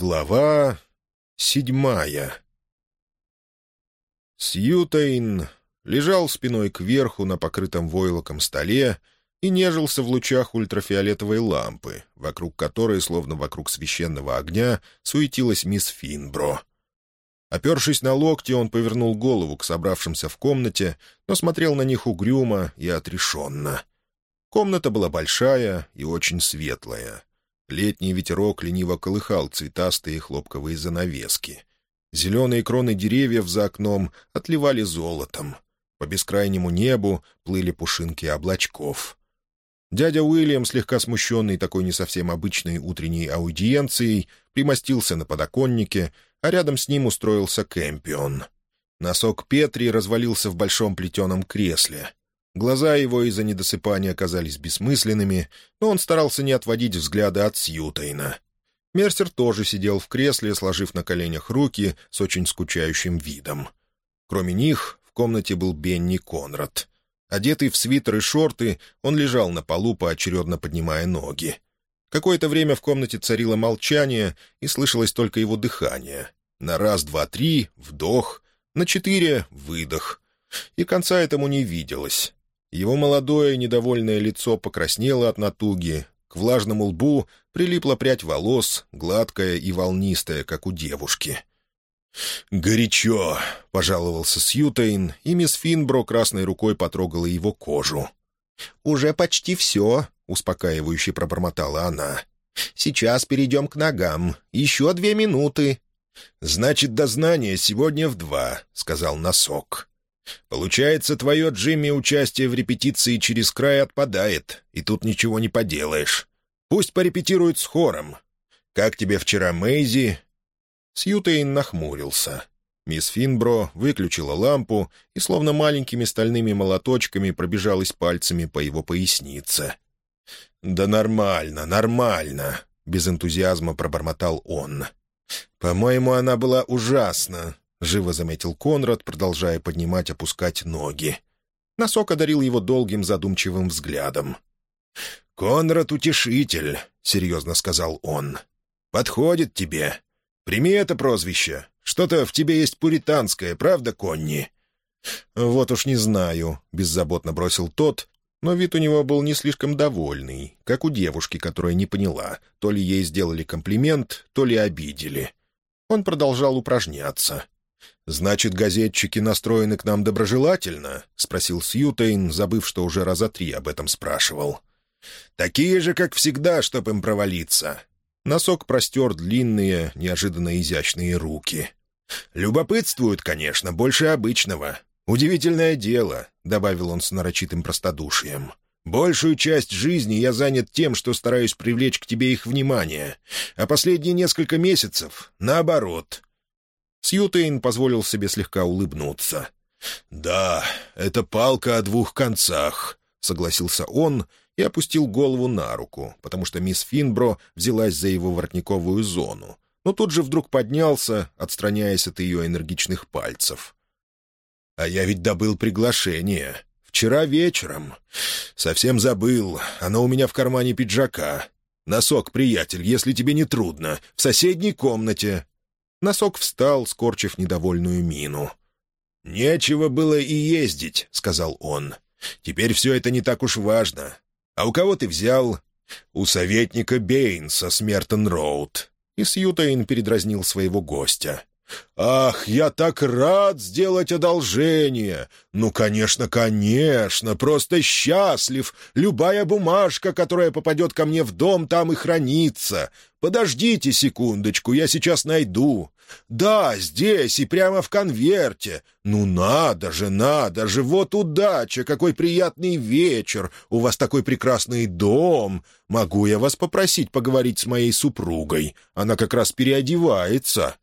Глава седьмая Сьютейн лежал спиной кверху на покрытом войлоком столе и нежился в лучах ультрафиолетовой лампы, вокруг которой, словно вокруг священного огня, суетилась мисс Финбро. Опершись на локти, он повернул голову к собравшимся в комнате, но смотрел на них угрюмо и отрешенно. Комната была большая и очень светлая — Летний ветерок лениво колыхал цветастые хлопковые занавески. Зеленые кроны деревьев за окном отливали золотом. По бескрайнему небу плыли пушинки облачков. Дядя Уильям, слегка смущенный такой не совсем обычной утренней аудиенцией, примостился на подоконнике, а рядом с ним устроился Кэмпион. Носок Петри развалился в большом плетеном кресле. Глаза его из-за недосыпания оказались бессмысленными, но он старался не отводить взгляда от Сьютейна. Мерсер тоже сидел в кресле, сложив на коленях руки с очень скучающим видом. Кроме них в комнате был Бенни Конрад. Одетый в свитер и шорты, он лежал на полу, поочередно поднимая ноги. Какое-то время в комнате царило молчание, и слышалось только его дыхание. На раз, два, три — вдох, на четыре — выдох. И конца этому не виделось. Его молодое недовольное лицо покраснело от натуги, к влажному лбу прилипла прядь волос, гладкая и волнистая, как у девушки. «Горячо!» — пожаловался Сьютейн, и мисс Финбро красной рукой потрогала его кожу. «Уже почти все», — успокаивающе пробормотала она. «Сейчас перейдем к ногам. Еще две минуты». «Значит, дознание сегодня в два», — сказал носок. Получается, твое, Джимми, участие в репетиции через край отпадает, и тут ничего не поделаешь. Пусть порепетируют с хором. Как тебе вчера Мэйзи?» Сьютейн нахмурился. Мисс Финбро выключила лампу и словно маленькими стальными молоточками пробежалась пальцами по его пояснице. «Да нормально, нормально», — без энтузиазма пробормотал он. «По-моему, она была ужасна. — живо заметил Конрад, продолжая поднимать-опускать ноги. Носок одарил его долгим задумчивым взглядом. «Конрад — утешитель», — серьезно сказал он. «Подходит тебе. Прими это прозвище. Что-то в тебе есть пуританское, правда, Конни?» «Вот уж не знаю», — беззаботно бросил тот, но вид у него был не слишком довольный, как у девушки, которая не поняла, то ли ей сделали комплимент, то ли обидели. Он продолжал упражняться. «Значит, газетчики настроены к нам доброжелательно?» — спросил Сьютейн, забыв, что уже раза три об этом спрашивал. «Такие же, как всегда, чтоб им провалиться». Носок простер длинные, неожиданно изящные руки. «Любопытствуют, конечно, больше обычного. Удивительное дело», — добавил он с нарочитым простодушием. «Большую часть жизни я занят тем, что стараюсь привлечь к тебе их внимание, а последние несколько месяцев — наоборот. Сьютейн позволил себе слегка улыбнуться. «Да, это палка о двух концах», — согласился он и опустил голову на руку, потому что мисс Финбро взялась за его воротниковую зону, но тут же вдруг поднялся, отстраняясь от ее энергичных пальцев. «А я ведь добыл приглашение. Вчера вечером. Совсем забыл. Оно у меня в кармане пиджака. Носок, приятель, если тебе не трудно. В соседней комнате. Носок встал, скорчив недовольную мину. «Нечего было и ездить», — сказал он. «Теперь все это не так уж важно. А у кого ты взял?» «У советника Бейнса с Мертон-Роуд». И Сьютейн передразнил своего гостя. «Ах, я так рад сделать одолжение! Ну, конечно, конечно, просто счастлив! Любая бумажка, которая попадет ко мне в дом, там и хранится. Подождите секундочку, я сейчас найду. Да, здесь и прямо в конверте. Ну, надо же, надо же, вот удача, какой приятный вечер, у вас такой прекрасный дом. Могу я вас попросить поговорить с моей супругой? Она как раз переодевается».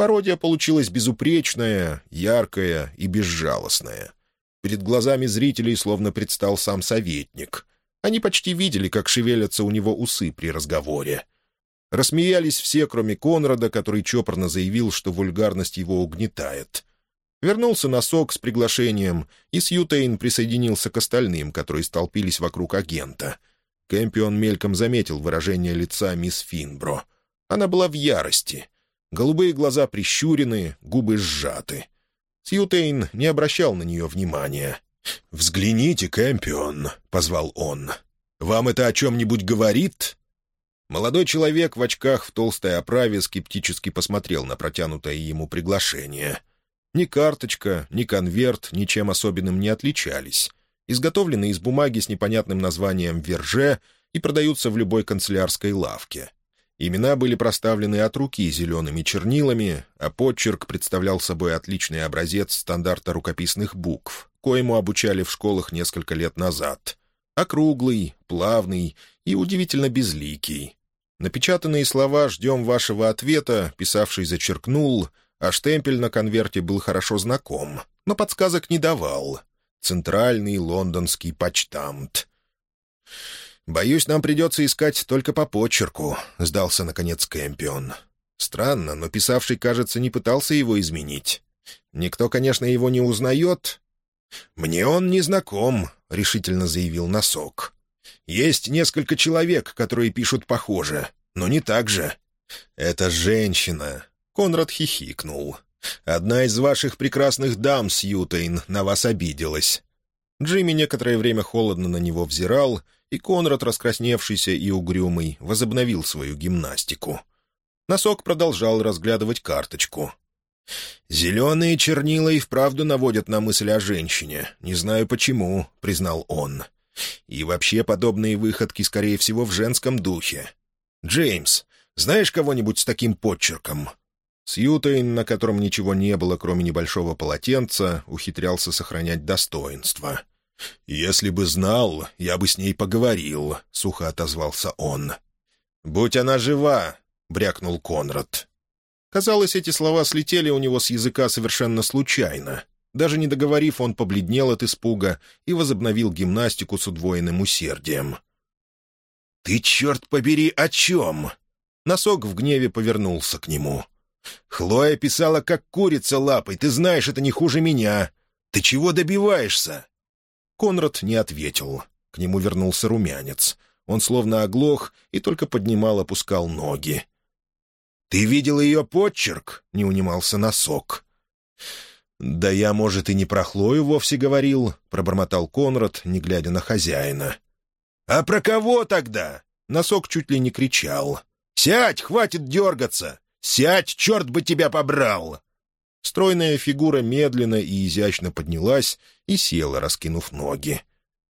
Пародия получилась безупречная, яркая и безжалостная. Перед глазами зрителей словно предстал сам советник. Они почти видели, как шевелятся у него усы при разговоре. Рассмеялись все, кроме Конрада, который чопорно заявил, что вульгарность его угнетает. Вернулся носок с приглашением, и Сьютейн присоединился к остальным, которые столпились вокруг агента. Кэмпион мельком заметил выражение лица мисс Финбро — Она была в ярости. Голубые глаза прищурены, губы сжаты. Сьютейн не обращал на нее внимания. «Взгляните, Кэмпион», — позвал он. «Вам это о чем-нибудь говорит?» Молодой человек в очках в толстой оправе скептически посмотрел на протянутое ему приглашение. Ни карточка, ни конверт ничем особенным не отличались. Изготовлены из бумаги с непонятным названием «Верже» и продаются в любой канцелярской лавке. Имена были проставлены от руки зелеными чернилами, а подчерк представлял собой отличный образец стандарта рукописных букв, коему обучали в школах несколько лет назад. Округлый, плавный и удивительно безликий. Напечатанные слова «Ждем вашего ответа» писавший зачеркнул, а штемпель на конверте был хорошо знаком, но подсказок не давал. Центральный лондонский почтамт. «Боюсь, нам придется искать только по почерку», — сдался, наконец, Кэмпион. Странно, но писавший, кажется, не пытался его изменить. Никто, конечно, его не узнает. «Мне он не знаком», — решительно заявил Носок. Есть несколько человек, которые пишут похоже, но не так же. Это женщина. Конрад хихикнул. Одна из ваших прекрасных дам, Сьютейн, на вас обиделась. Джимми некоторое время холодно на него взирал, и Конрад, раскрасневшийся и угрюмый, возобновил свою гимнастику. Носок продолжал разглядывать карточку. «Зеленые чернила и вправду наводят на мысль о женщине. Не знаю почему», — признал он. И вообще подобные выходки, скорее всего, в женском духе. «Джеймс, знаешь кого-нибудь с таким подчерком?» Сьютейн, на котором ничего не было, кроме небольшого полотенца, ухитрялся сохранять достоинство. «Если бы знал, я бы с ней поговорил», — сухо отозвался он. «Будь она жива», — брякнул Конрад. Казалось, эти слова слетели у него с языка совершенно случайно. Даже не договорив, он побледнел от испуга и возобновил гимнастику с удвоенным усердием. «Ты, черт побери, о чем?» Носок в гневе повернулся к нему. «Хлоя писала, как курица лапой. Ты знаешь, это не хуже меня. Ты чего добиваешься?» Конрад не ответил. К нему вернулся румянец. Он словно оглох и только поднимал-опускал ноги. «Ты видел ее подчерк?» — не унимался носок. «Да я, может, и не про Хлою вовсе говорил», — пробормотал Конрад, не глядя на хозяина. «А про кого тогда?» — носок чуть ли не кричал. «Сядь, хватит дергаться! Сядь, черт бы тебя побрал!» Стройная фигура медленно и изящно поднялась и села, раскинув ноги.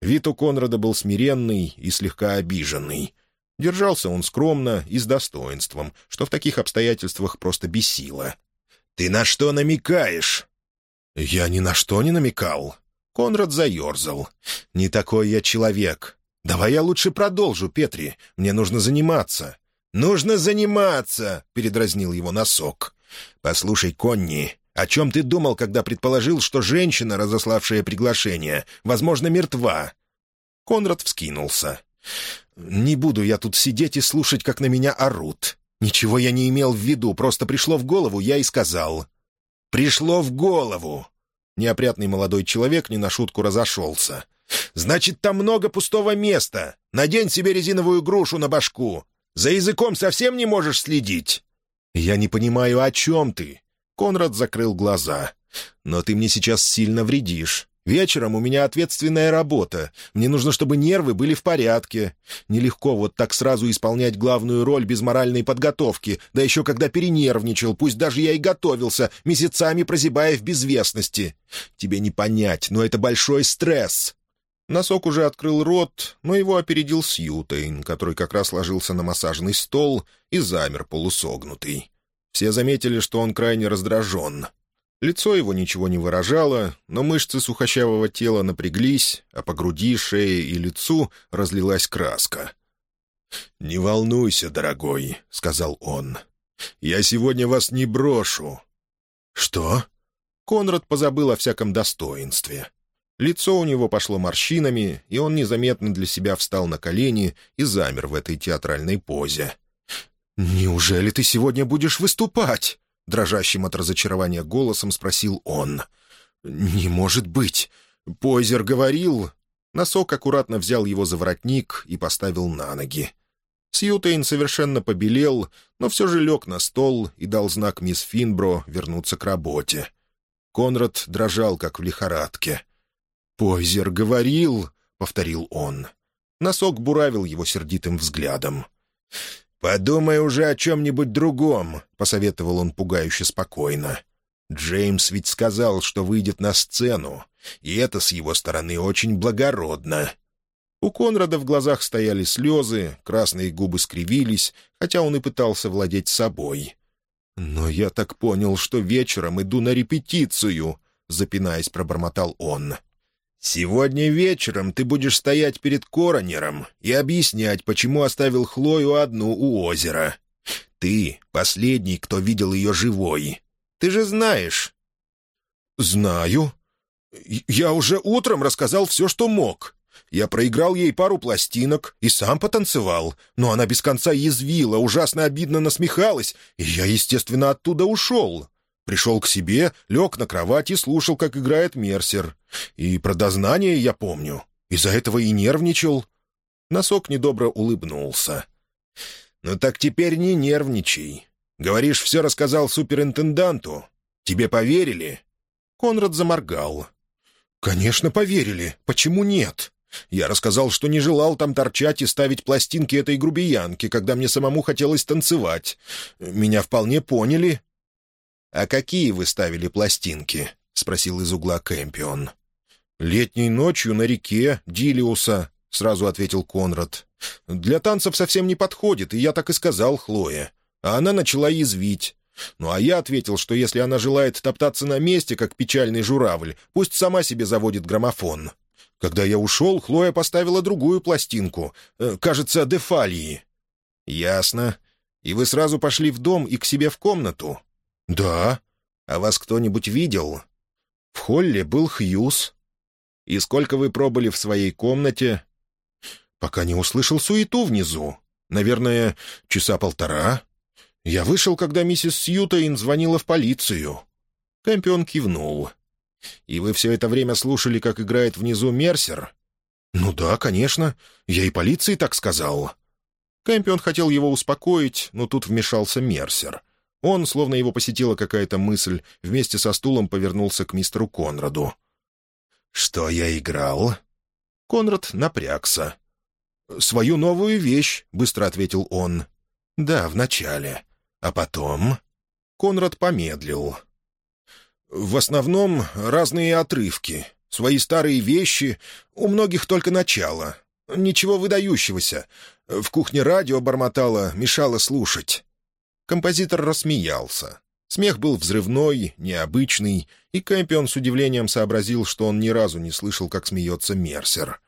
Вид у Конрада был смиренный и слегка обиженный. Держался он скромно и с достоинством, что в таких обстоятельствах просто бесило. «Ты на что намекаешь?» «Я ни на что не намекал». Конрад заерзал. «Не такой я человек. Давай я лучше продолжу, Петри. Мне нужно заниматься». «Нужно заниматься!» — передразнил его носок. «Послушай, Конни, о чем ты думал, когда предположил, что женщина, разославшая приглашение, возможно, мертва?» Конрад вскинулся. «Не буду я тут сидеть и слушать, как на меня орут. Ничего я не имел в виду, просто пришло в голову, я и сказал пришло в голову. Неопрятный молодой человек не на шутку разошелся. «Значит, там много пустого места. Надень себе резиновую грушу на башку. За языком совсем не можешь следить». «Я не понимаю, о чем ты?» Конрад закрыл глаза. «Но ты мне сейчас сильно вредишь. Вечером у меня ответственная работа. Мне нужно, чтобы нервы были в порядке. Нелегко вот так сразу исполнять главную роль без моральной подготовки, да еще когда перенервничал, пусть даже я и готовился, месяцами прозябая в безвестности. Тебе не понять, но это большой стресс». Носок уже открыл рот, но его опередил Сьютейн, который как раз ложился на массажный стол и замер полусогнутый. Все заметили, что он крайне раздражен. Лицо его ничего не выражало, но мышцы сухощавого тела напряглись, а по груди, шее и лицу разлилась краска. «Не волнуйся, дорогой», — сказал он. «Я сегодня вас не брошу». «Что?» Конрад позабыл о всяком достоинстве. Лицо у него пошло морщинами, и он незаметно для себя встал на колени и замер в этой театральной позе. «Неужели ты сегодня будешь выступать?» — дрожащим от разочарования голосом спросил он. «Не может быть! Пойзер говорил...» Носок аккуратно взял его за воротник и поставил на ноги. Сьютейн совершенно побелел, но все же лег на стол и дал знак мисс Финбро вернуться к работе. Конрад дрожал, как в лихорадке. «Пойзер говорил», — повторил он. Носок буравил его сердитым взглядом. «Подумай уже о чем-нибудь другом», — посоветовал он пугающе спокойно. «Джеймс ведь сказал, что выйдет на сцену, и это с его стороны очень благородно». У Конрада в глазах стояли слезы, красные губы скривились, хотя он и пытался владеть собой. «Но я так понял, что вечером иду на репетицию», — запинаясь, пробормотал он. «Сегодня вечером ты будешь стоять перед коронером и объяснять, почему оставил Хлою одну у озера. Ты — последний, кто видел ее живой. Ты же знаешь». «Знаю. Я уже утром рассказал все, что мог. Я проиграл ей пару пластинок и сам потанцевал, но она без конца язвила, ужасно обидно насмехалась, и я, естественно, оттуда ушел. Пришел к себе, лег на кровать и слушал, как играет Мерсер. И про дознание я помню. Из-за этого и нервничал. Носок недобро улыбнулся. «Ну так теперь не нервничай. Говоришь, все рассказал суперинтенданту. Тебе поверили?» Конрад заморгал. «Конечно, поверили. Почему нет? Я рассказал, что не желал там торчать и ставить пластинки этой грубиянки, когда мне самому хотелось танцевать. Меня вполне поняли. «А какие вы ставили пластинки?» — спросил из угла Кэмпион. «Летней ночью на реке Дилиуса», — сразу ответил Конрад. «Для танцев совсем не подходит, и я так и сказал Хлое. А она начала язвить. Ну а я ответил, что если она желает топтаться на месте, как печальный журавль, пусть сама себе заводит граммофон. Когда я ушел, Хлоя поставила другую пластинку, э, кажется, Дефалии». «Ясно. И вы сразу пошли в дом и к себе в комнату?» «Да. А вас кто-нибудь видел?» «В холле был Хьюз». «И сколько вы пробыли в своей комнате?» «Пока не услышал суету внизу. Наверное, часа полтора. Я вышел, когда миссис Сьютейн звонила в полицию». Кэмпион кивнул. «И вы все это время слушали, как играет внизу Мерсер?» «Ну да, конечно. Я и полиции так сказал». Кэмпион хотел его успокоить, но тут вмешался Мерсер. Он, словно его посетила какая-то мысль, вместе со стулом повернулся к мистеру Конраду. «Что я играл?» Конрад напрягся. «Свою новую вещь», — быстро ответил он. «Да, вначале. А потом...» Конрад помедлил. «В основном разные отрывки. Свои старые вещи. У многих только начало. Ничего выдающегося. В кухне радио бормотало, мешало слушать. Композитор рассмеялся. Смех был взрывной, необычный, и Кэмпион с удивлением сообразил, что он ни разу не слышал, как смеется Мерсер.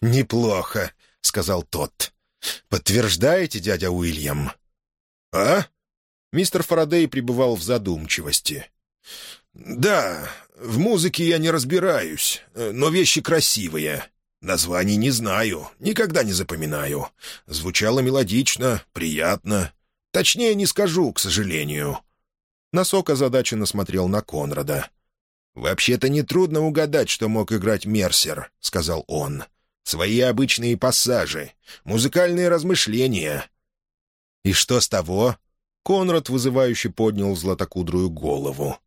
«Неплохо», — сказал тот. «Подтверждаете, дядя Уильям?» «А?» Мистер Фарадей пребывал в задумчивости. «Да, в музыке я не разбираюсь, но вещи красивые. Названий не знаю, никогда не запоминаю. Звучало мелодично, приятно. Точнее не скажу, к сожалению». Носок озадаченно смотрел на Конрада. «Вообще-то нетрудно угадать, что мог играть Мерсер», — сказал он. «Свои обычные пассажи, музыкальные размышления». «И что с того?» Конрад вызывающе поднял златокудрую голову.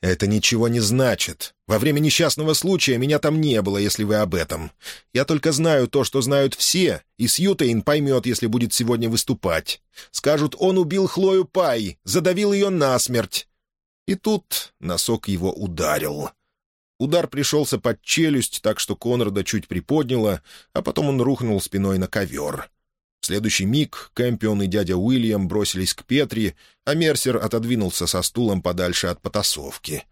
«Это ничего не значит. Во время несчастного случая меня там не было, если вы об этом. Я только знаю то, что знают все, и Сьютейн поймет, если будет сегодня выступать. Скажут, он убил Хлою Пай, задавил ее насмерть». И тут носок его ударил. Удар пришелся под челюсть, так что Конрада чуть приподняло, а потом он рухнул спиной на ковер. В следующий миг Кэмпион и дядя Уильям бросились к Петри, а Мерсер отодвинулся со стулом подальше от потасовки.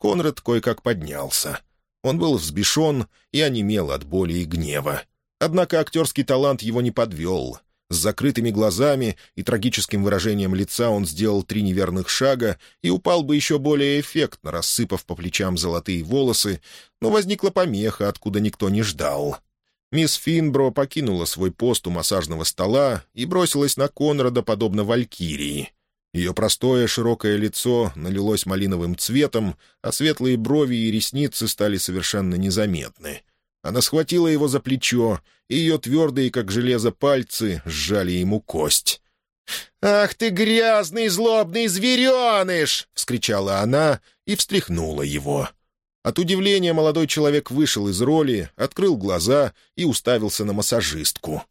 Конрад кое-как поднялся. Он был взбешен и онемел от боли и гнева. Однако актерский талант его не подвел. С закрытыми глазами и трагическим выражением лица он сделал три неверных шага и упал бы еще более эффектно, рассыпав по плечам золотые волосы, но возникла помеха, откуда никто не ждал. Мисс Финбро покинула свой пост у массажного стола и бросилась на Конрада, подобно валькирии. Ее простое широкое лицо налилось малиновым цветом, а светлые брови и ресницы стали совершенно незаметны. Она схватила его за плечо, и ее твердые, как железо, пальцы сжали ему кость. «Ах ты грязный злобный звереныш!» — вскричала она и встряхнула его. От удивления молодой человек вышел из роли, открыл глаза и уставился на массажистку.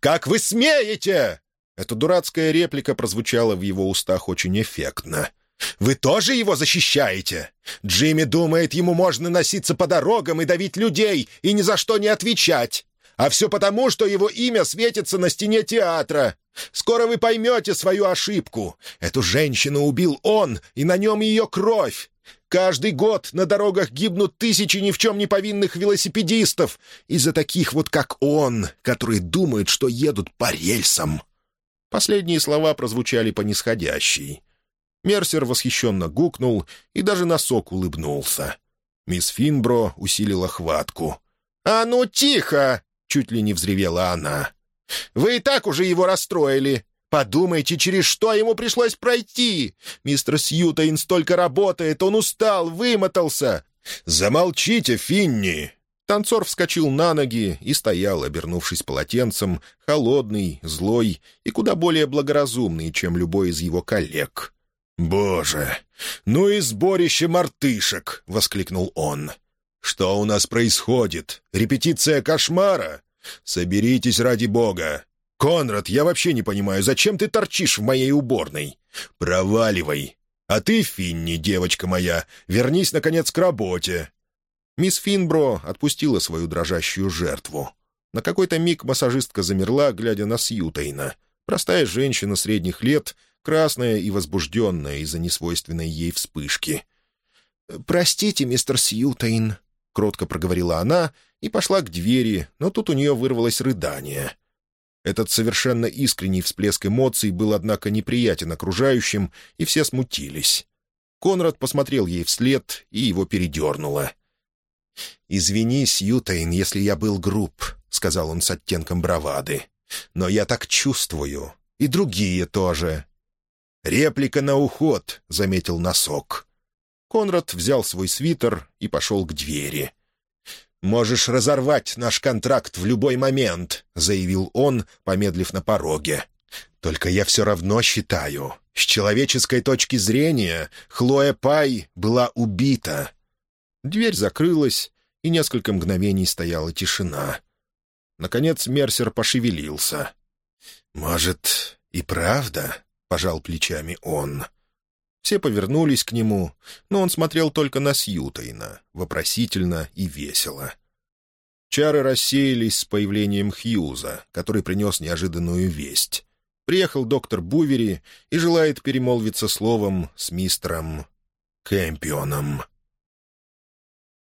«Как вы смеете!» Эта дурацкая реплика прозвучала в его устах очень эффектно. «Вы тоже его защищаете? Джимми думает, ему можно носиться по дорогам и давить людей, и ни за что не отвечать. А все потому, что его имя светится на стене театра. Скоро вы поймете свою ошибку. Эту женщину убил он, и на нем ее кровь. Каждый год на дорогах гибнут тысячи ни в чем не повинных велосипедистов из-за таких вот, как он, которые думают, что едут по рельсам». Последние слова прозвучали по нисходящей. Мерсер восхищенно гукнул и даже носок улыбнулся. Мисс Финбро усилила хватку. «А ну, тихо!» — чуть ли не взревела она. «Вы и так уже его расстроили. Подумайте, через что ему пришлось пройти. Мистер Сьютейн столько работает, он устал, вымотался». «Замолчите, Финни!» Танцор вскочил на ноги и стоял, обернувшись полотенцем, холодный, злой и куда более благоразумный, чем любой из его коллег. «Боже! Ну и сборище мартышек!» — воскликнул он. «Что у нас происходит? Репетиция кошмара? Соберитесь ради бога! Конрад, я вообще не понимаю, зачем ты торчишь в моей уборной? Проваливай! А ты, Финни, девочка моя, вернись, наконец, к работе!» Мисс Финбро отпустила свою дрожащую жертву. На какой-то миг массажистка замерла, глядя на Сьютейна. Простая женщина средних лет — красная и возбужденная из-за несвойственной ей вспышки. «Простите, мистер Сьютейн», — кротко проговорила она и пошла к двери, но тут у нее вырвалось рыдание. Этот совершенно искренний всплеск эмоций был, однако, неприятен окружающим, и все смутились. Конрад посмотрел ей вслед, и его передернуло. «Извини, Сьютейн, если я был груб», — сказал он с оттенком бравады. «Но я так чувствую. И другие тоже. «Реплика на уход», — заметил носок. Конрад взял свой свитер и пошел к двери. «Можешь разорвать наш контракт в любой момент», — заявил он, помедлив на пороге. «Только я все равно считаю, с человеческой точки зрения Хлоя Пай была убита». Дверь закрылась, и несколько мгновений стояла тишина. Наконец Мерсер пошевелился. «Может, и правда?» пожал плечами он. Все повернулись к нему, но он смотрел только на Сьютейна, вопросительно и весело. Чары рассеялись с появлением Хьюза, который принес неожиданную весть. Приехал доктор Бувери и желает перемолвиться словом с мистером Кэмпионом.